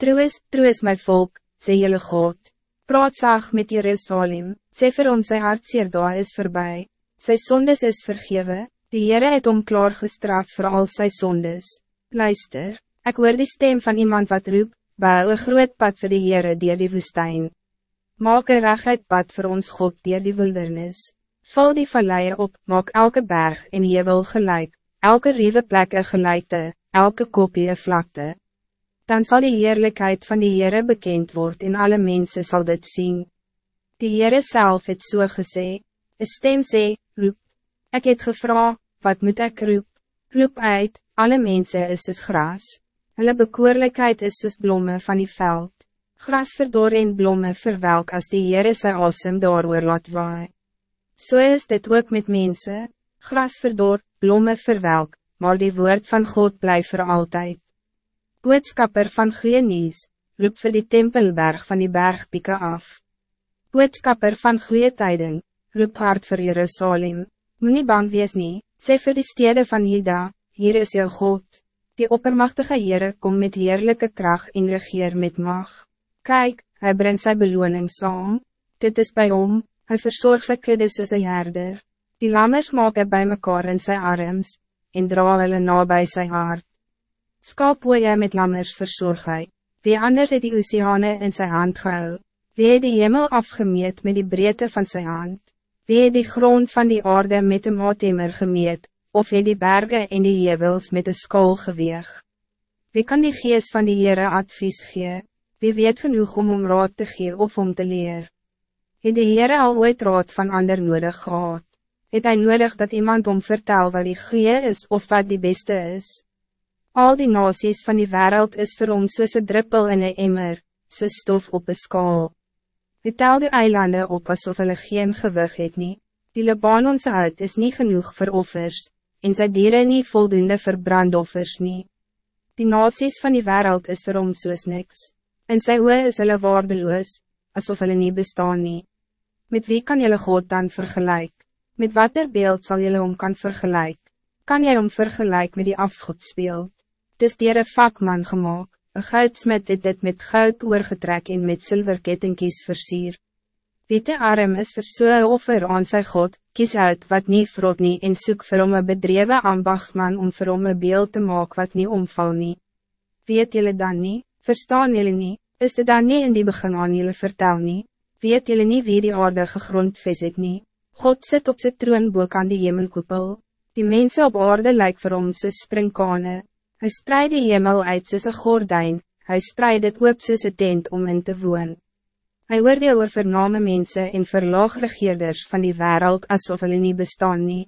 Troos, troos my volk, sê jylle God. Praat zaag met Jerusalem, sê vir hom sy hartseer daar is voorbij. Sy sondes is vergewe, die Heere het om klaar gestraf voor al sy sondes. Luister, ik hoor die stem van iemand wat roep, bouw een groot pad voor die Heere dier die woestijn. Maak een rechtheid pad voor ons God dier die wildernis. Vul die valleien op, maak elke berg en jebel gelijk, elke riewe plekke gelijkte, elke kopie vlakte. Dan zal die heerlijkheid van die Heere bekend worden en alle mensen zal dit zien. Die Heere zelf het so gesê, een stem sê, roep. Ik het gevra, wat moet ik roep? Roep uit, alle mensen is soos gras. Hulle bekoorlijkheid is soos blomme van die veld. Gras verdor en blomme verwelk als die Heere sy asem daar laat waai. So is dit ook met mensen. Gras verdor, blomme verwelk, maar die woord van God blijft voor altijd. Boodskapper van goeie nieuws, roep vir die tempelberg van die bergpieke af. Boodskapper van goeie tijden, roep hard voor Jerusalem. Moet nie bang wees nie, sê vir die stede van Juda, hier is jou God. Die oppermachtige Heere kom met heerlijke kracht en regeer met mag. Kijk, hij brengt zijn beloning saam, dit is bij om, Hij verzorgt sy kudde soos een herder. Die lammers maak hy by mekaar in sy arms, en dra hulle na by sy hart. Skaap hoe jy met lammers verzorg hy. Wie anders het die oceane in sy hand gehou? Wie het die hemel afgemeet met die breedte van sy hand? Wie het die grond van die aarde met een maatemer gemeet, of het die bergen en die jebels met een skool geweeg? Wie kan die geest van die Heere advies gee? Wie weet genoeg om om raad te gee of om te leren? Het die Heere al ooit raad van ander nodig gehad? Het hij nodig dat iemand om vertel wat die goeie is of wat die beste is? Al die nasies van die wereld is vir hom soos een druppel in een emmer, soos stof op een skaal. Hy tel die eilanden op asof hulle geen gewig het nie. Die Libanonse uit is niet genoeg voor offers, en sy dieren niet voldoende voor brandoffers nie. Die nasies van die wereld is vir hom soos niks. En sy oe is hulle waardeloos, asof hulle nie bestaan nie. Met wie kan jullie God dan vergelijk? Met wat er beeld zal jullie om kan vergelijk? Kan jij om vergelijk met die afgodsbeeld? Het is dier een vakman gemaakt, een goudsmit het dit met goud oorgetrek en met zilverkettingkies versier. Wie te arm is vir so'n offer aan sy God, kies uit wat niet vrot nie en soek vir hom een bedreven ambachtman om vir hom een beeld te maken wat niet omval nie. Weet jullie dan niet? Verstaan jullie niet? Is dit dan niet in die begin aan jullie vertel niet? weet jullie niet wie die aarde gegrondves het nie. God zit op zijn troonboek aan die hemelkoepel. Die mensen op aarde lijkt vir hom soos springkane. Hy spreid die hemel uit soos een gordijn, hy spreid het oop soos een tent om in te woon. Hy oordeel oor vername mense en verlaag regeerders van die wereld alsof hulle nie bestaan nie.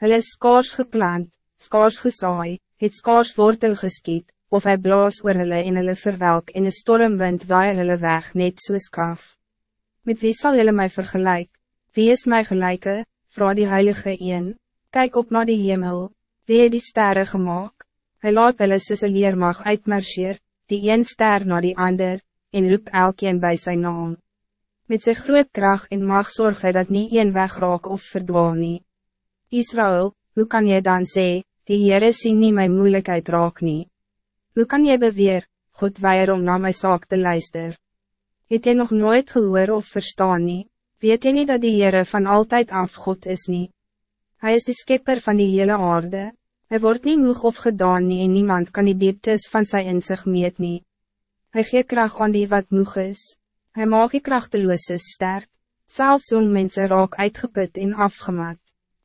Hulle is skaars geplant, skaars gesaai, het skaars wortel geskiet, of hij blaas oor hulle en hulle verwelk en een stormwind waai hulle weg net soos kaf. Met wie zal jullie mij vergelijken? Wie is mij gelijke? Vrouw die heilige een. Kijk op naar die hemel. Wie het die sterren gemaakt? Hij laat hulle soos een leermag uitmarcheer, die een ster naar die ander, en roep elkeen bij zijn naam. Met zijn groot kracht en mag zorgen dat niet een wegraak of verdwaal nie. Israël, hoe kan je dan zeggen, die Heere sien nie my moeilijkheid raak nie? Hoe kan je beweer, God weier om naar my zaak te luisteren? Het jy nog nooit gehoor of verstaan nie? Weet jy nie dat die Heere van altijd af God is nie? Hij is de skipper van die hele aarde. Hij wordt niet moeg of gedaan nie en niemand kan die dieptes van sy inzicht meet nie. Hy gee kracht aan die wat moeg is. Hij maak die krachteloos sterk. Selfs jong mense raak uitgeput en afgemat.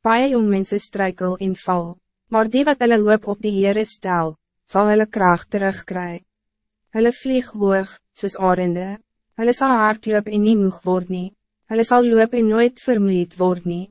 Paie jong mense struikel en val. Maar die wat hulle hoop op die Heere stel, zal hulle kracht terugkry. Hulle vlieg hoog, soos arende. Hulle sal hardloop en nie moeg word nie. Hulle sal loop en nooit vermoeid word nie.